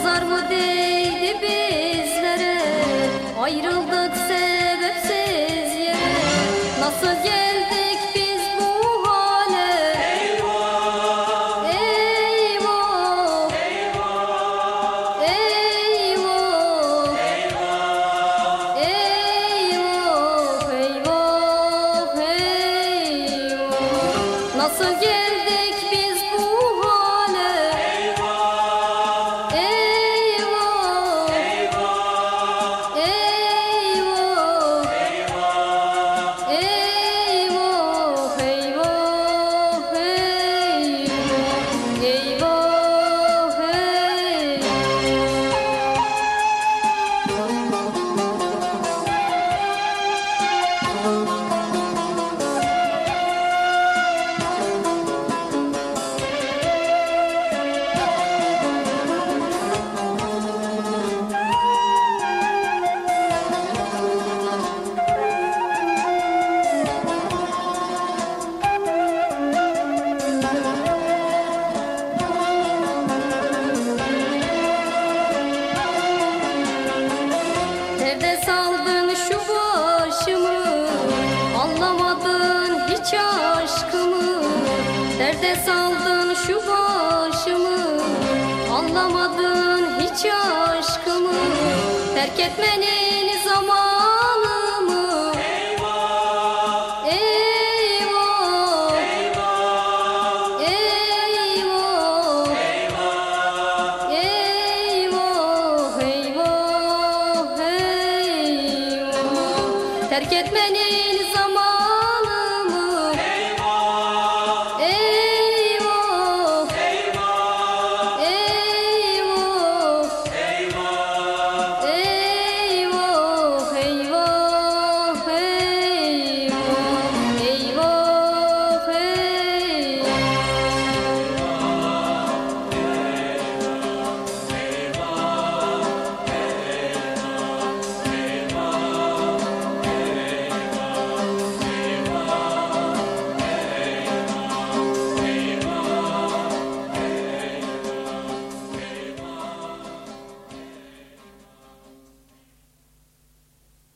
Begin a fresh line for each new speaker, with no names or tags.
Nazar mı değdi bizlere Ayrıldık sebepsiz yere Nasıl geldik biz bu hale Eyvah Eyvah Eyvah Eyvah Eyvah Eyvah Eyvah Eyvah Nasıl geldik Nerede saldın şu başımı? Anlamadın hiç aşkımı. Nerede saldın şu başımı? Anlamadın hiç aşkımı. Terk etmenin zamanımı Terk etmenin